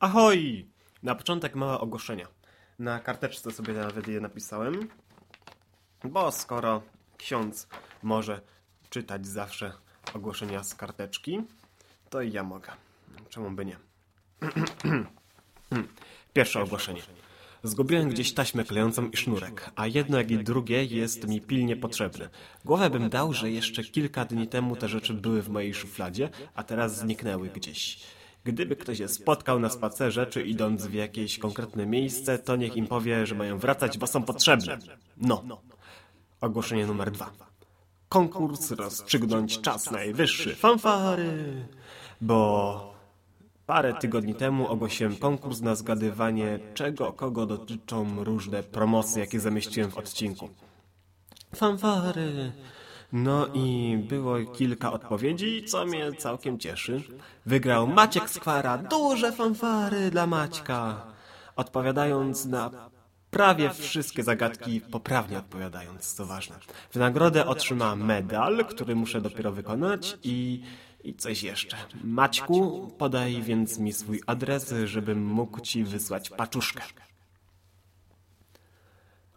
Ahoj! Na początek małe ogłoszenia. Na karteczce sobie nawet je napisałem, bo skoro ksiądz może czytać zawsze ogłoszenia z karteczki, to i ja mogę. Czemu by nie? Pierwsze ogłoszenie. Zgubiłem gdzieś taśmę klejącą i sznurek, a jedno jak i drugie jest mi pilnie potrzebne. Głowę bym dał, że jeszcze kilka dni temu te rzeczy były w mojej szufladzie, a teraz zniknęły gdzieś. Gdyby ktoś je spotkał na spacerze, czy idąc w jakieś konkretne miejsce, to niech im powie, że mają wracać, bo są potrzebne. No. Ogłoszenie numer dwa. Konkurs rozstrzygnąć czas najwyższy. Fanfary! Bo Parę tygodni temu ogłosiłem konkurs na zgadywanie, czego kogo dotyczą różne promocje, jakie zamieściłem w odcinku. Fanfary! No i było kilka odpowiedzi, co mnie całkiem cieszy. Wygrał Maciek Skwara, duże fanfary dla Maćka. Odpowiadając na prawie wszystkie zagadki, poprawnie odpowiadając, co ważne. W nagrodę otrzyma medal, który muszę dopiero wykonać i i coś jeszcze. Maćku, podaj więc mi swój adres, żebym mógł ci wysłać paczuszkę.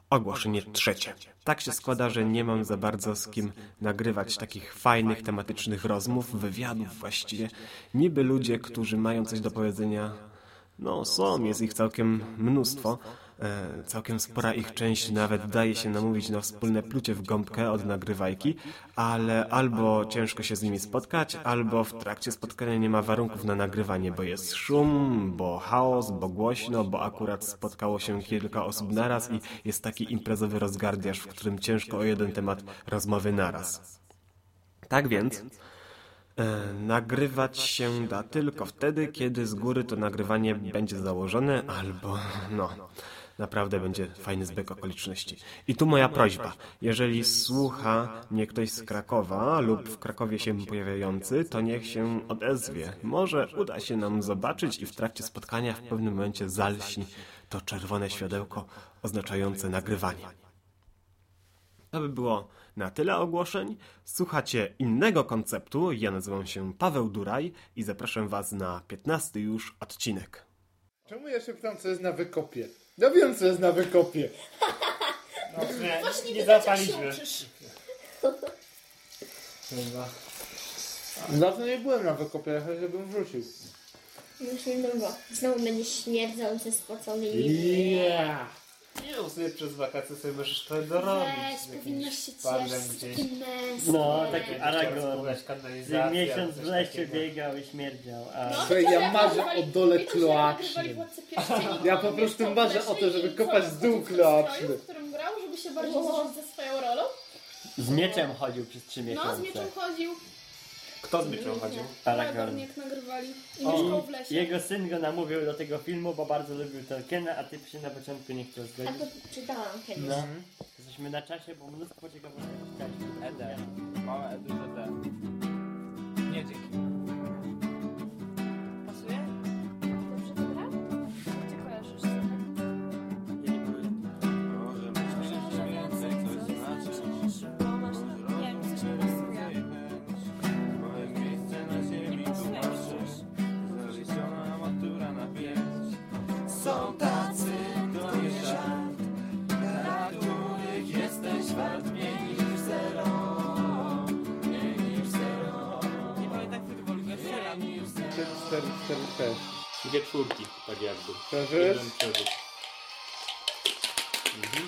Ogłoszenie trzecie. Tak się składa, że nie mam za bardzo z kim nagrywać takich fajnych, tematycznych rozmów, wywiadów właściwie. Niby ludzie, którzy mają coś do powiedzenia, no są, jest ich całkiem mnóstwo, całkiem spora ich część nawet daje się namówić na wspólne plucie w gąbkę od nagrywajki, ale albo ciężko się z nimi spotkać, albo w trakcie spotkania nie ma warunków na nagrywanie, bo jest szum, bo chaos, bo głośno, bo akurat spotkało się kilka osób naraz i jest taki imprezowy rozgardiaż, w którym ciężko o jeden temat rozmowy naraz. Tak więc... E, nagrywać się da tylko wtedy, kiedy z góry to nagrywanie będzie założone, albo no, naprawdę będzie fajny zbieg okoliczności. I tu moja prośba. Jeżeli słucha mnie ktoś z Krakowa lub w Krakowie się pojawiający, to niech się odezwie. Może uda się nam zobaczyć i w trakcie spotkania w pewnym momencie zalśni to czerwone światełko oznaczające nagrywanie. To by było na tyle ogłoszeń. Słuchacie innego konceptu. Ja nazywam się Paweł Duraj i zapraszam Was na 15 już odcinek. Czemu ja się pytam, co jest na wykopie? Ja wiem, co jest na wykopie. No, nie, Właśnie nie widać, jak się zapaliśmy. uczysz. Chyba. Dawno nie byłem na wykopie, ale żebym wrzucił. Już niedługo. Znowu będziesz śmierdzący, spocony i... Yeah. Nie no, sobie przez wakacje sobie możesz trochę dorobić. Weź, z jakimś powinnaś się panem cieszyć gdzieś. takim. No, taki Będzie Aragorn. rozpływać kanalizację, Z miesiąc coś w lesie takiego. biegał i śmierdział, a... Słuchaj, ja marzę o dole kloacznym. Ja po prostu marzę o to, żeby kopać z dół kloaczny. w którym grał, żeby się bardziej zżyć ze swoją rolą. z mieczem chodził przez trzy No, z miesiące. mieczem chodził. Kto z mieczem chodził? Aragorn. jak nagrywali. I mieszkał w lesie. Jego syn go namówił do tego filmu, bo bardzo lubił Tolkiena, a ty się na początku nie chciał A zgodzić. to czytałam kiedyś. No. Jesteśmy na czasie, bo mnóstwo ciekawostek chcieliśmy. ED. Małe E duże D. Nie dzięki. Są tacy, to nie żart. Dla których jesteś wart mniej niż zero. Mniej niż zero. Nie pamiętam, który woli Mniej niż zero. 4, 4, 4. Dwie czwórki, tak jakby. Przeżysz? Jeden. Mhm.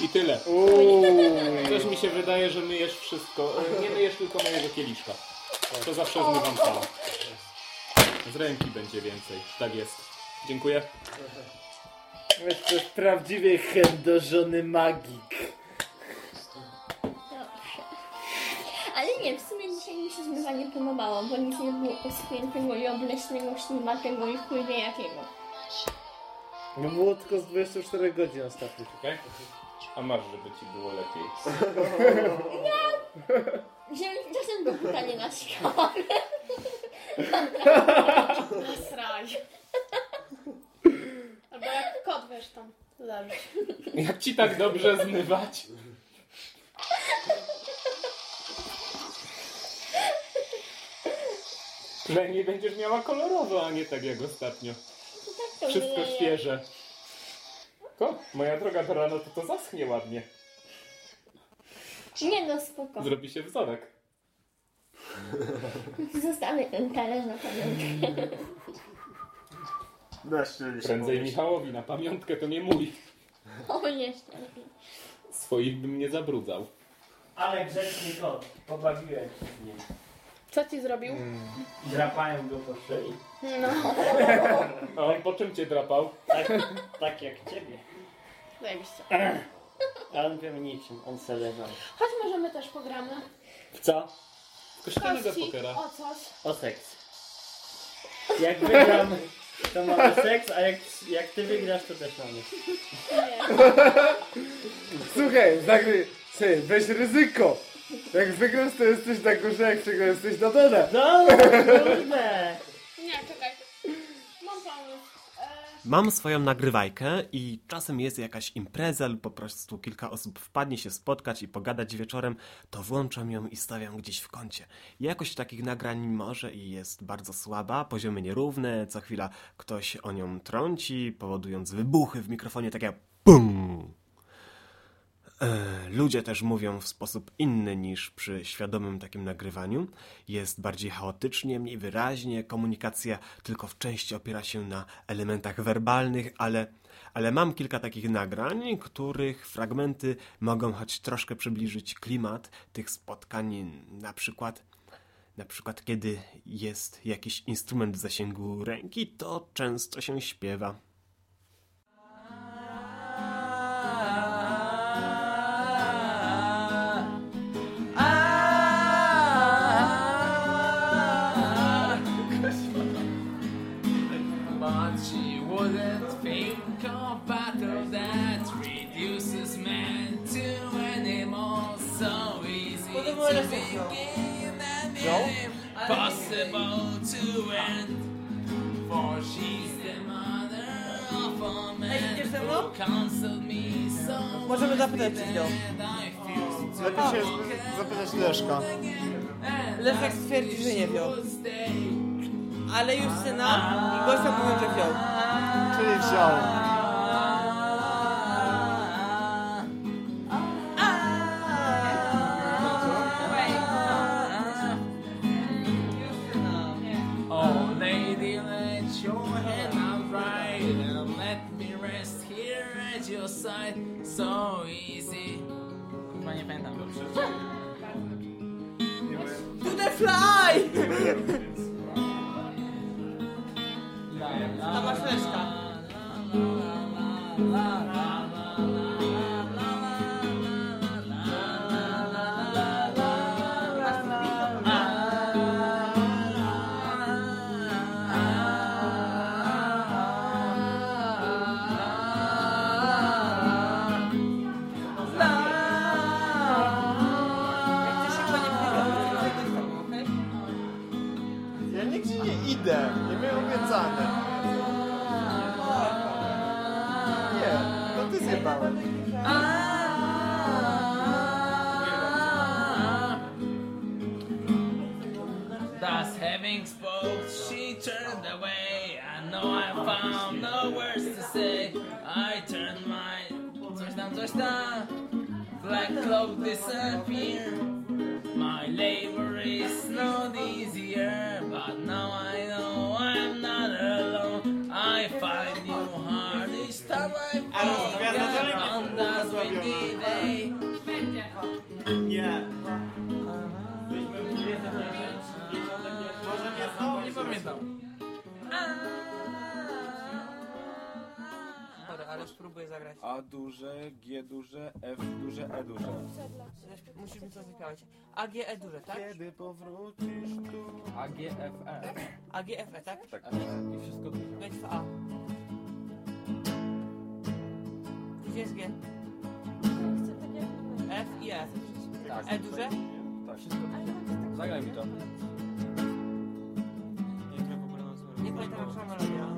I tyle. Uuu. Też mi się wydaje, że myjesz wszystko. E, Nie myjesz tylko mojego kieliszka. To zawsze zmywam całe. Z ręki będzie więcej. Tak jest. Dziękuję. To jest prawdziwie chędożony magik. Dobrze. Ale nie, w sumie dzisiaj mi się zmywanie podobało, bo nic nie było uschniętego i obleśnego, ślimatego i chuj wie jakiego. No było tylko z 24 godzin ostatnich. Okej? A masz, żeby ci było lepiej. Wziąłem czasem do pytania na szkołę. Sraj. Albo jak kot wiesz tam leży. Jak ci tak dobrze zmywać? Przynajmniej będziesz miała kolorowo, a nie tak jak ostatnio. Wszystko świeże. To, moja droga do rana, to to zaschnie ładnie. Nie no, spoko. Zrobi się wzorek. Zostawię ten talerz na pamiątkę. Na szczęście. Prędzej Michałowi na pamiątkę, to nie mój. O, nieszczęście. Swoich bym nie zabrudzał. Ale grzeczny kot. Pobawiłem się z nim. Co ci zrobił? Drapałem go po szyi. No. A on po czym cię drapał? Tak, tak jak ciebie. Zajebiście. A on pewnie niczym, on se leżał. Chodź, może my też pogramy. W co? Kościelnego Kości, pokera. o coś. O seks. Jak wygram, to mamy seks, a jak, jak ty wygrasz, to też mamy. Nie. Słuchaj, zagraj. Słuchaj, weź ryzyko. Jak wygrasz, to jesteś na górze, jak przegrasz, jesteś na dole. No, kurde! Nie, czekaj. Mam swoją nagrywajkę i czasem jest jakaś impreza lub po prostu kilka osób wpadnie się spotkać i pogadać wieczorem, to włączam ją i stawiam gdzieś w kącie. Jakość takich nagrań może i jest bardzo słaba, poziomy nierówne, co chwila ktoś o nią trąci, powodując wybuchy w mikrofonie, takie BUM! E, Ludzie też mówią w sposób inny niż przy świadomym takim nagrywaniu. Jest bardziej chaotycznie, mniej wyraźnie, komunikacja tylko w części opiera się na elementach werbalnych, ale, ale mam kilka takich nagrań, których fragmenty mogą choć troszkę przybliżyć klimat tych spotkań, na przykład na przykład kiedy jest jakiś instrument w zasięgu ręki, to często się śpiewa. Begin and impossible to end. For she's the mother of all men who counseled me so Możemy zapytać czy ją. that I feel Lepiej się zapytać Leszka. Leszek stwierdził, że nie wziął. Ale już syna i gościa mówią, że wziął. Czyli wziął. So easy. Chyba nie pamiętam. Nigdzie nie idę. Nie miałem obiecane. Nie, to ty zjebałem. Thus having spoke, she turned away. I know I found no words to say. I turned my coś tam, coś tam. Black cloak disappear. My labor is not spróbuję zagrać. A duże, G duże, F duże, E duże. Musisz mi coś zaśpiewać. A, G, E duże, tak? Kiedy powrócisz tu? A, G, F, E. A, G, F, E, tak? Tak, i wszystko duże. Wejdź w A. Gdzie jest G? chcę tak jak mówię. F i E. Tak. E duże? Tak, wszystko duże. Zagraj mi to. Nie pamiętam jak sama robiła.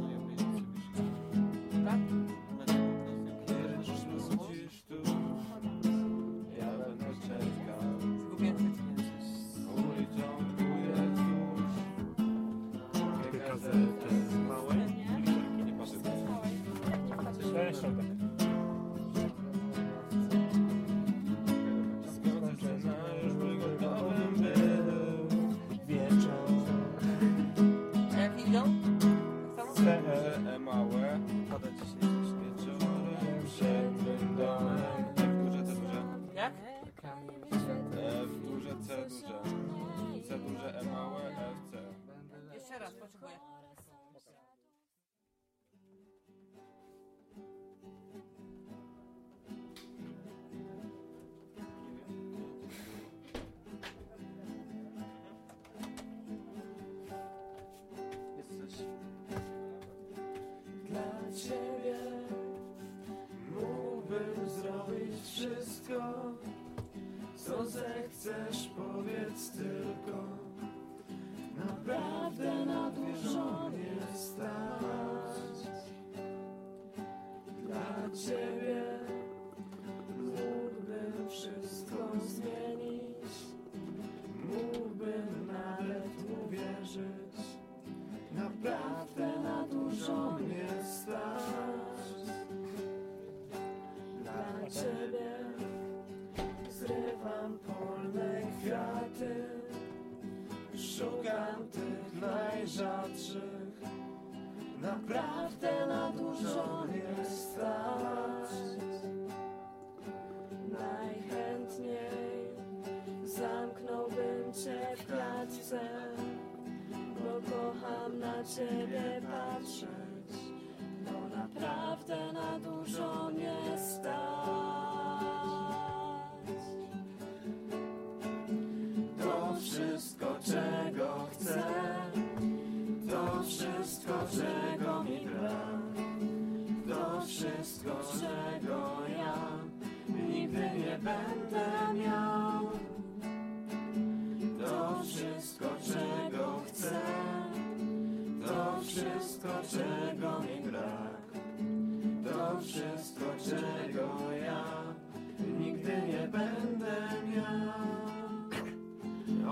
Naprawdę na dużo nie stać. Dla ciebie zrywam polne kwiaty. Szukam tych najrzadszych. Naprawdę na dużo nie stać ciebie patrzeć, bo naprawdę na dużo nie stać. To wszystko, czego chcę, to wszystko, czego mi brak, to wszystko, czego ja nigdy nie będę miał. Wszystko, czego mi brak, to wszystko, czego ja nigdy nie będę miał.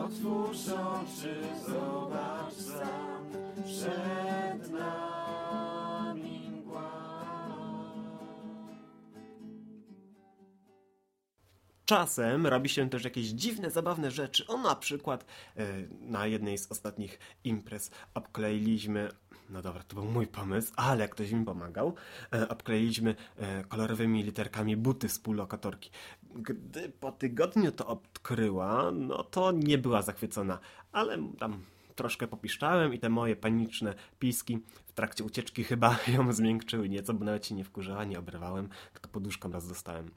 Otwórz oczy, zobacz sam, przed nami mgła. Czasem robi się też jakieś dziwne, zabawne rzeczy. O, na przykład e, na jednej z ostatnich imprez obkleiliśmy, no dobra, to był mój pomysł, ale ktoś mi pomagał, e, obkleiliśmy e, kolorowymi literkami buty współlokatorki. Gdy po tygodniu to odkryła, no to nie była zachwycona, ale tam troszkę popiszczałem i te moje paniczne piski w trakcie ucieczki chyba ją zmiękczyły nieco, bo nawet się nie wkurzała, nie obrywałem, tylko poduszką raz dostałem.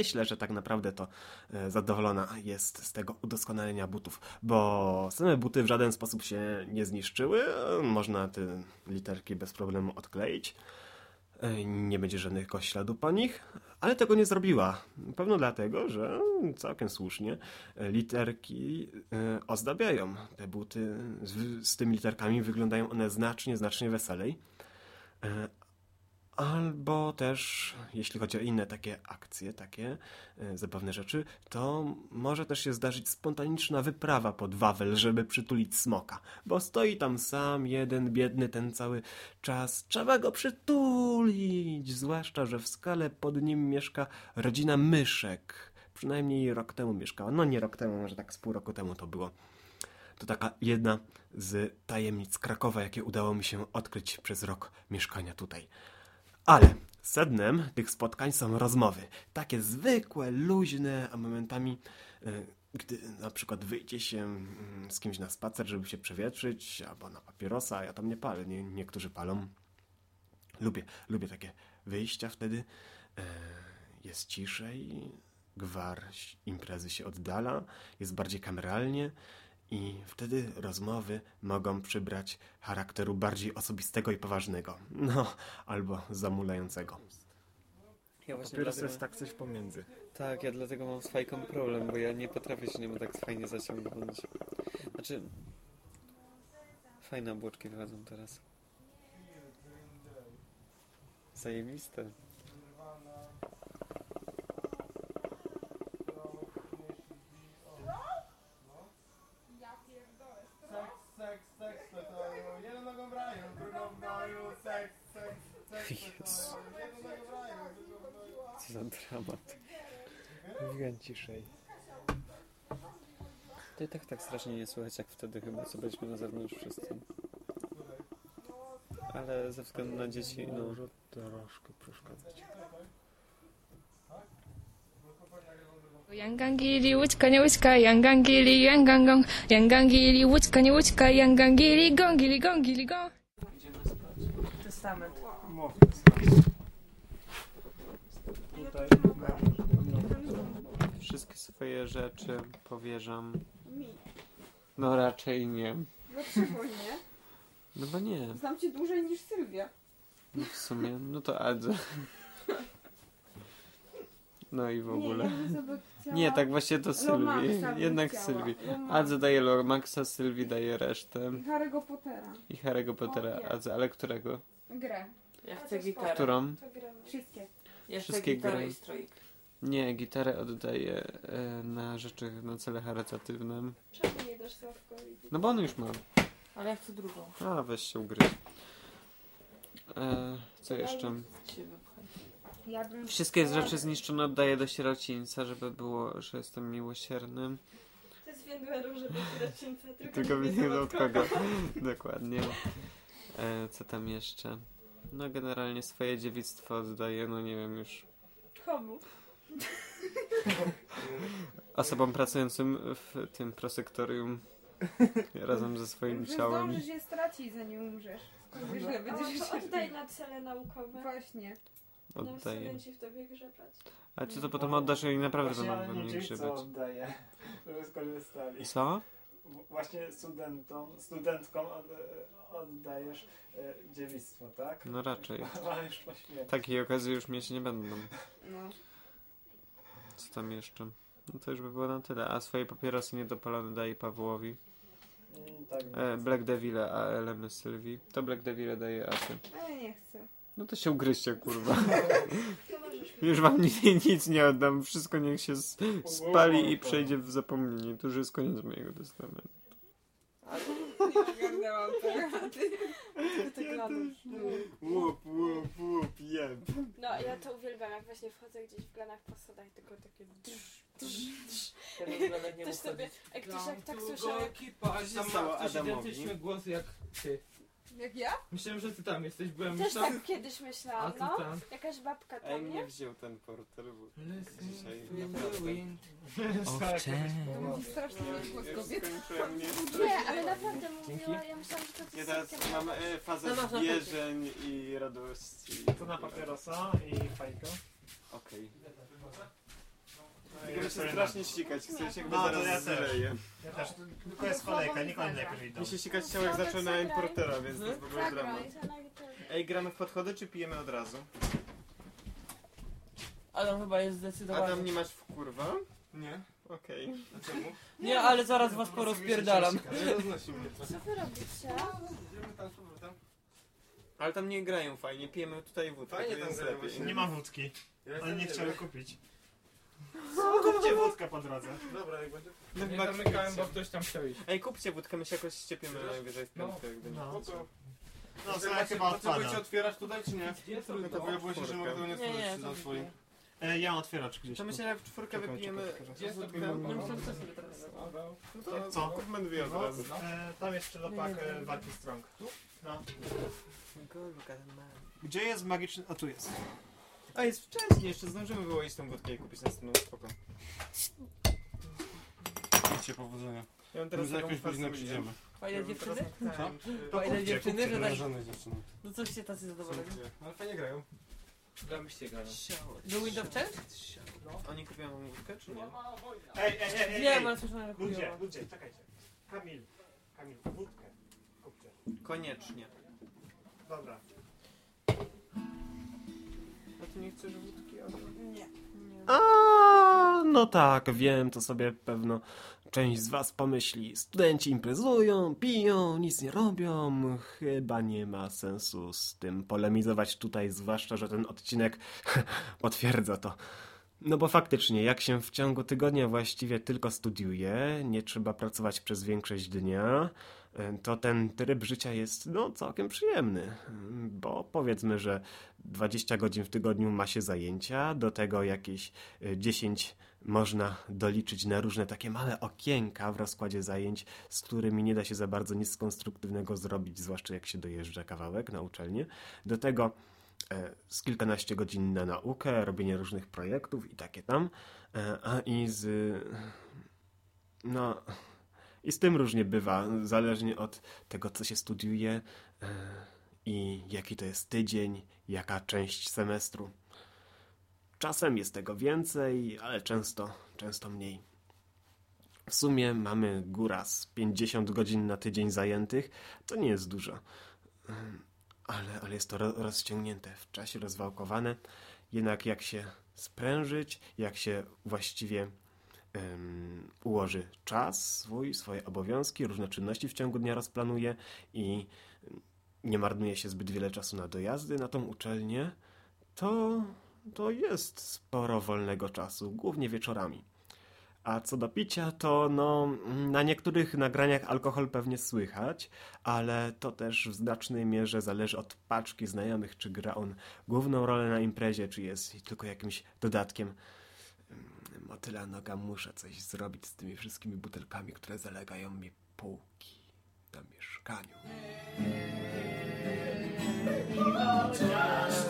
Myślę, że tak naprawdę to e, zadowolona jest z tego udoskonalenia butów, bo same buty w żaden sposób się nie zniszczyły. Można te literki bez problemu odkleić. E, Nie będzie żadnego śladu po nich, ale tego nie zrobiła. Pewno dlatego, że całkiem słusznie literki e, ozdabiają. Te buty z, z tymi literkami wyglądają one znacznie, znacznie weselej. Albo też, jeśli chodzi o inne takie akcje, takie e, zabawne rzeczy, to może też się zdarzyć spontaniczna wyprawa pod Wawel, żeby przytulić smoka. Bo stoi tam sam, jeden, biedny ten cały czas. Trzeba go przytulić, zwłaszcza, że w skale pod nim mieszka rodzina myszek. Przynajmniej rok temu mieszkała. No nie rok temu, może tak z pół roku temu to było. To taka jedna z tajemnic Krakowa, jakie udało mi się odkryć przez rok mieszkania tutaj. Ale sednem tych spotkań są rozmowy. Takie zwykłe, luźne, a momentami, e, gdy na przykład wyjdzie się mm, z kimś na spacer, żeby się przewietrzyć, albo na papierosa, ja tam nie palę, nie, niektórzy palą. Lubię, lubię takie wyjścia wtedy. E, Jest ciszej, gwar imprezy się oddala, jest bardziej kameralnie i wtedy rozmowy mogą przybrać charakteru bardziej osobistego i poważnego. No, albo zamulającego. Ja właśnie Papieros dlatego, jest tak coś pomiędzy. tak, ja dlatego mam z fajką problem, bo ja nie potrafię się niemu tak fajnie zaciągnąć. Znaczy, fajne obłoczki wychodzą teraz. Zajebiste. Jezu. Co za dramat. Mówiłem ciszej. To i tak tak strasznie nie słychać jak wtedy chyba, co byliśmy na zewnątrz wszyscy. Ale ze względu na dzieci, no... Może troszkę przeszkadzać. Yangangili, łyczka, nie łyczka, yangangili, yangangong, yangangili, łyczka, nie łyczka, yangangili, gongili, gongili, gong. Testament. Tutaj wszystkie swoje rzeczy powierzam. Mi. No raczej nie. Dlaczego nie? No bo nie. Znam cię dłużej niż Sylwia. No w sumie, no to Adze. No i w ogóle. chciała Nie, tak właśnie to Sylwii. Jednak. Sylwii. Adze daje Lomaxa, Sylwii daje resztę. I Harry'ego Pottera. I Harry'ego Pottera. Nie. Adze, ale którego? Grę. Ja chcę gitarę. Którą? Wszystkie. Ja chcę Wszystkie gitarę gry. i stroik. Nie, gitarę oddaję e, na rzeczy, na cele charytatywne. Czemu nie dasz Sławkowi? No bo on już ma. Ale ja chcę drugą. A, weź się ugryź. E, co jeszcze? Się. Ja bym Wszystkie chciała- rzeczy zniszczone oddaję do sierocińca, żeby było, że jestem miłosiernym. To jest Wendleru, żeby sierocińca, tylko, Tylko nie wiem od kogo. Dokładnie. E, co tam jeszcze? No generalnie swoje dziewictwo oddaję, no nie wiem już. Komu? Osobom pracującym w tym prosektorium razem ze swoim Że ciałem. zdążysz je stracić zanim umrzesz. Wiesz, że No, będziesz to się oddaj na cele naukowe. Właśnie. Będą Oddaję. studenci w tobie grzebać. A czy to potem oddasz i naprawdę Właśnie będą we mnie niczym, co grzebać? oddaję, żeby skorzystali. Co? Właśnie studentom, studentkom od, oddajesz e, dziewictwo, tak? No raczej. Ale już po śmierci. Takiej okazji już mieć nie będą. No. Co tam jeszcze? No to już by było na tyle. A swoje papierosy niedopalone daje Pawłowi. Mm, tak, E, Black Devile, a Elemy Sylwii. To Black Devile daje Asy. Ale nie chcę. No to się ugryźcie, kurwa. Już wam nic, nic nie oddam. Wszystko niech się spali i przejdzie w zapomnienie. To już jest koniec mojego testamentu. Nie ogarnęłam tego. Ty, tak. Łup, łup, łup, jeb. No, ja to uwielbiam, jak właśnie wchodzę gdzieś w planach po schodach, tylko takie wyglądek nie Ktoś mógł sobie, jak ktoś jak tak słyszę, Tam się stało ma ktoś Adamowi? identyczny głos jak ty. Jak ja? Myślałem, że ty tam jesteś, byłem też już tam. tak kiedyś A myślałam, ty no. tam. Jakaś babka Ej, tam, mnie nie? wziął ten porter. bo Dzisiaj. To the wind. To mówi strasznie na głos kobiet. Skończyłem nie Nie, ale naprawdę mówiła, ja myślałam, że to jest Ja teraz sekcja mam e, fazę No, wierzeń i radości. To na papierosa i fajkę. Okej. Tylko mi się strasznie ścikać, chcę się jakby No, to zaraz ja też. zleję. Ja też, tylko jest kolejka, niech oni najpierw idą. Mi się ścikać chciało jak zacząłem na importera, więc to jest w ogóle dramat. zagraj, zagraj. Ej, gramy w podchody czy pijemy od razu? Adam chyba jest zdecydowany. Adam, nie masz w kurwa? Nie. Okej. Dlaczego? Nie, ale zaraz was porozpierdalam. Co wy robicie? Ale tam nie grają fajnie, pijemy tutaj wódkę, Fajnie to tam jest grają lepiej. właśnie. Nie ma wódki. Oni nie chciały kupić. Kupcie wódkę po drodze. Dobra, jak będzie. No Nie zamykałem, bo ktoś tam chciał iść. Ej, kupcie wódkę, my się jakoś ściepimy najwyżej w piątkę, jak będzie. No, to... No, to ja chyba odpada. otwierać tutaj, czy nie? Jest No to Pojawiło się, że mogę tego nie Nie, nie, otworzyć to za swoim. E, ja mam otwieracz gdzieś. To myślę, że jak w czwórkę Czekaj, wypijemy czekaj, czekaj. Gdzie jest wódkę, to? No myślę, że to sobie teraz no to Co? kupmy dwie od No, razu. e, tam jest trzylopak e, walki strong. No. Kurwa, man. Gdzie jest magiczny... O, tu jest. A jest wcześniej, jeszcze zdążymy wyłoić tą wódkę i kupić następną spoko. Idźcie powodzenia. Ja mam teraz Już za taką jakąś godzinę przyjdziemy. Fajne dziewczyny? Co? Fajne dziewczyny, że tak... Wrażone dziewczyny. No coście tacy zadowoleni? Ale fajnie grają. Żebyście grali. Do Windows Change? Oni kupią wódkę, czy nie? Ej, ej, ej, ej, Nie, ej. ale słyszałem, że Ludzie, ludzie, czekajcie. Kamil, Kamil, wódkę. Kupcie. Koniecznie. Dobra. A ty nie chcesz wódki? Nie. A, no tak, wiem, to sobie pewno część z was pomyśli. Studenci imprezują, piją, nic nie robią. Chyba nie ma sensu z tym polemizować tutaj, zwłaszcza, że ten odcinek potwierdza to. No bo faktycznie, jak się w ciągu tygodnia właściwie tylko studiuje, nie trzeba pracować przez większość dnia, to ten tryb życia jest no całkiem przyjemny, bo powiedzmy, że 20 godzin w tygodniu ma się zajęcia, do tego jakieś y, 10 można doliczyć na różne takie małe okienka w rozkładzie zajęć, z którymi nie da się za bardzo nic konstruktywnego zrobić, zwłaszcza jak się dojeżdża kawałek na uczelnię. Do tego e, z kilkanaście godzin na naukę, robienie różnych projektów i takie tam, e, a i z... No... I z tym różnie bywa, zależnie od tego, co się studiuje e, i jaki to jest tydzień, jaka część semestru. Czasem jest tego więcej, ale często, często mniej. W sumie mamy góra z 50 godzin na tydzień zajętych. To nie jest dużo. Ym, Ale, ale jest to ro- rozciągnięte w czasie, rozwałkowane. Jednak jak się sprężyć, jak się właściwie ułoży czas swój, swoje obowiązki, różne czynności w ciągu dnia rozplanuje i nie marnuje się zbyt wiele czasu na dojazdy na tą uczelnię, to, to jest sporo wolnego czasu, głównie wieczorami. A co do picia, to no, na niektórych nagraniach alkohol pewnie słychać, ale to też w znacznej mierze zależy od paczki znajomych, czy gra on główną rolę na imprezie, czy jest tylko jakimś dodatkiem. Motyla noga, muszę coś zrobić z tymi wszystkimi butelkami, które zalegają mi półki na mieszkaniu. Chociaż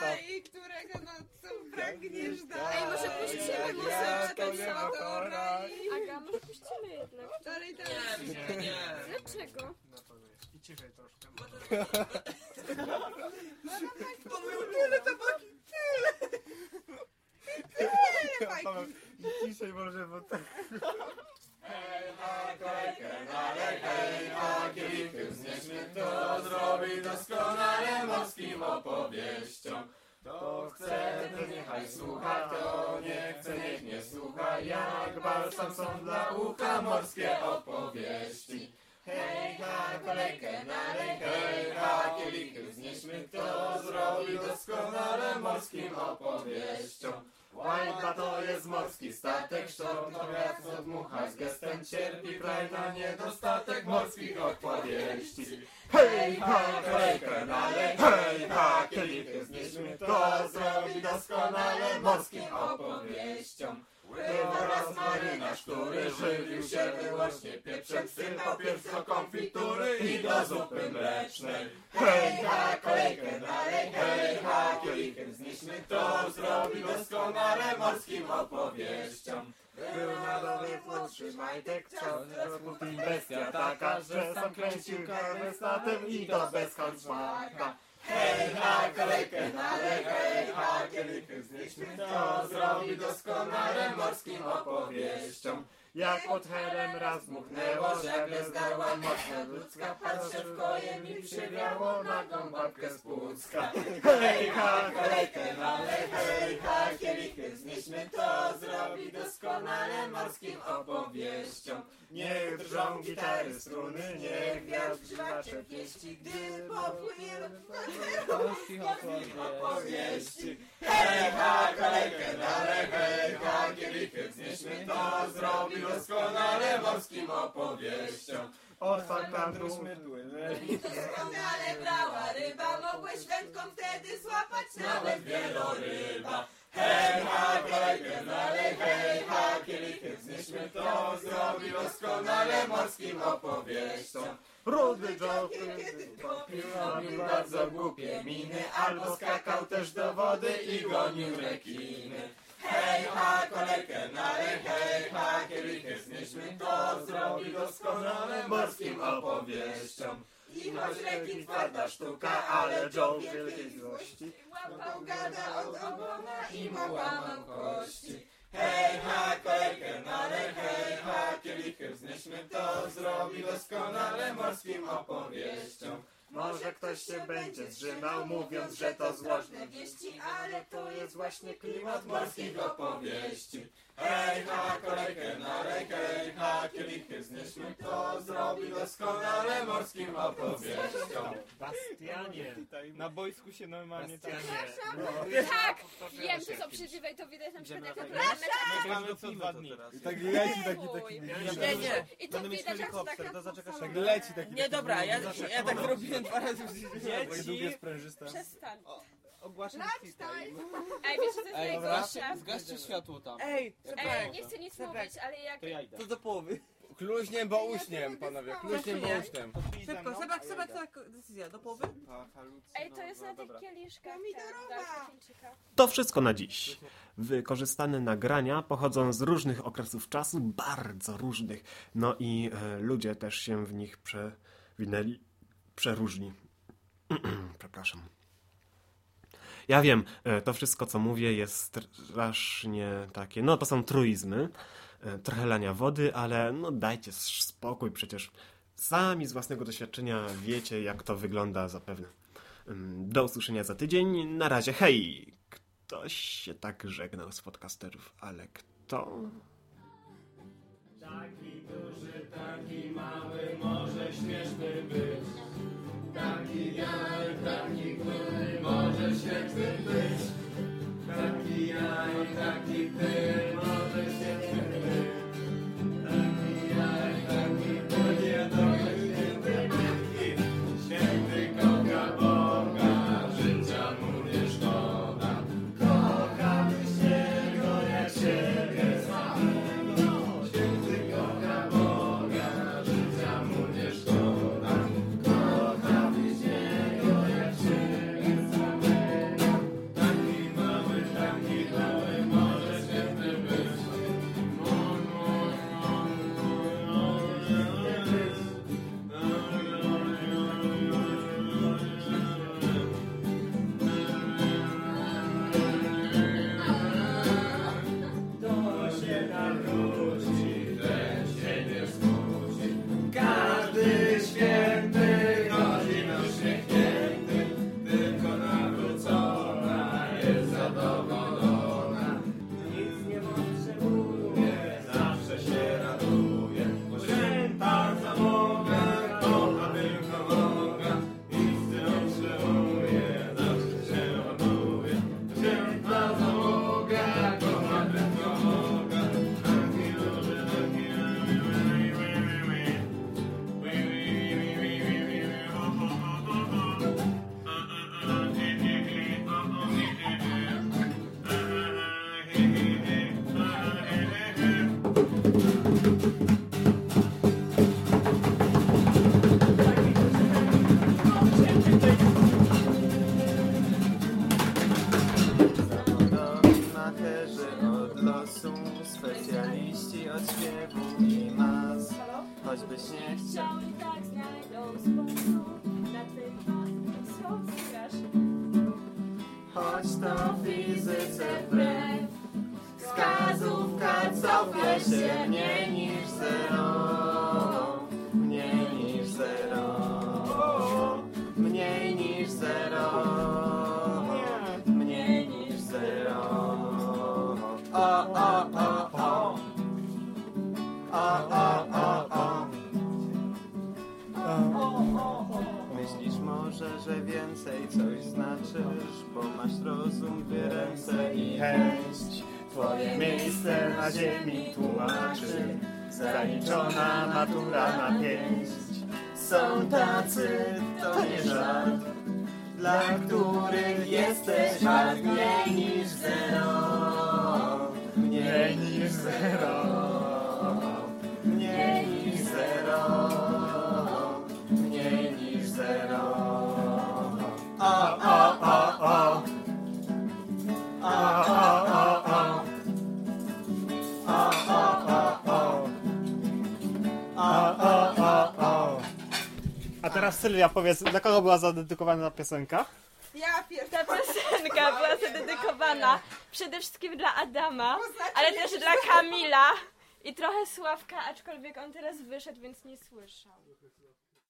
Lata. I którego no co pragniesz dać. Ej, może puścimy muzykę nie ma pora. Aga, może puścimy jednak. Dalej, dalej. Nie, nie. Dlaczego? I ciszej troszkę. Paweł, tyle tabaki, tyle. Tyle. Paweł, ciszej może, bo tak... Nalej, hej, a kielichy wznieśmy To zrobi doskonale morskim opowieściom To chce, to niechaj słucha, to nie chce, niech nie słucha Jak balsam są dla ucha morskie opowieści. Hej, ha, kolejkę nalej, hej, ha, kielichy wznieśmy To zrobi doskonale morskim opowieściom Łajba to jest morski statek, sztorm to wiatr odmucha z gestem cierpi kraj na niedostatek morskich opowieści. Hej, ha, kolejkę nalej, hej, ha, kielichy znieśmy, to zrobi doskonale morskim opowieściom. Był raz marynarz, który żywił się wyłącznie pieprzem, sypał pierw do konfitury i do zupy mlecznej. Hej, ha, kolejkę dalej, hej, ha, kielichem znieśmy, to zrobi doskonale morskim opowieściom. Był na dole młodszy majtek, czas rozputym bestia taka, że sam kręcił kawę statem i to bez halsmaka. Hej, ha, kolejkę dalej, hej, ha, kielichem znieśmy, to zrobi doskonale morskim opowieściom. Jak pod helem raz dmuchnęło, żegle zdarła mocno ludzka, patrzę w koje mi przywiało nagą babkę z Pucka. Ha, kolejkę hej, ha, kielichy znieśmy, to zrobi doskonale morskim opowieściom. Niech drżą gitary struny, niech wiatr grzywacze pieści, gdy popłyniemy w opowieści. Hej, ha, kolejkę dalej, hej, ha, kielichy wznieśmy, to zrobi doskonale morskim opowieściom. Tam mydły, Doskonale brała ryba, mogłeś wędką wtedy złapać nawet wieloryba. Hej, ha, kolejkę dalej, hej, ha, kielichy wznieśmy, to zrobi doskonale morskim opowieściom. Rudy Joffrey popił, robił bardzo głupie miny, albo skakał też do wody i gonił rekiny. Opowieściom. I choć rekin twarda sztuka, ale Joe wielkiej złości Łapał gada od ogona i mu łamał kości. Hej, ha, kolejkę nalej, hej, ha, kielichy wznieśmy, to zrobi doskonale morskim opowieściom. Może ktoś się będzie zrzymał, mówiąc, że to złożne wieści, ale to jest właśnie klimat morskich opowieści. Hej, ha, kolejkę na rękę, ha, kielichy znieśmy, to zrobi doskonale morskim opowieściom. Bastianie. Na boisku się normalnie tak... Tak! Wiem, że są przeżywej, to widać na przykład jak Nagramy co dwa dni. I tak leci taki, taki... Nie, nie. I to widać jak to tak Tak leci taki... Nie, dobra, ja, ja tak zrobiłem dwa razy w życiu. Sprężyste. Przestań. Ogłaszam Ej, wiesz co jest Ej, najgorsze? zgaście światło tam. Ej. Ej, nie chcę nic mówić, ale jak... To do połowy. Kluźniem, bo uśniem, panowie, kluźniem, bo uśniem. Szybko, Sebek, Sebek, tak decyzja, do połowy? Ej, to jest na tych kieliszkach. Pomidorowa! To wszystko na dziś. Wykorzystane nagrania pochodzą z różnych okresów czasu, bardzo różnych. No i e, ludzie też się w nich przewinęli, przeróżni. Przepraszam. Ja wiem, e, to wszystko co mówię jest strasznie takie, no to są truizmy, e, trochę lania wody, ale no dajcie spokój, przecież sami z własnego doświadczenia wiecie jak to wygląda zapewne. Do usłyszenia za tydzień. Na razie, hej! Ktoś się tak żegnał z podcasterów, ale kto? Taki duży, taki mały, może śmieszny być. Taki biały, taki który może świetny być. Taki ja i taki ty, może znaczysz, bo masz rozum, dwie ręce i chęć. Twoje miejsce na ziemi tłumaczy, zaliczona matura na pięć. Są tacy, to nie żart, dla których jesteś wart mniej niż zero. Mniej niż zero. Teraz Sylwia, powiedz, dla kogo była zadedykowana ta piosenka? Ja pierwsza piosenka była zadedykowana przede wszystkim dla Adama, ale też dla Kamila i trochę Sławka, aczkolwiek on teraz wyszedł, więc nie słyszał.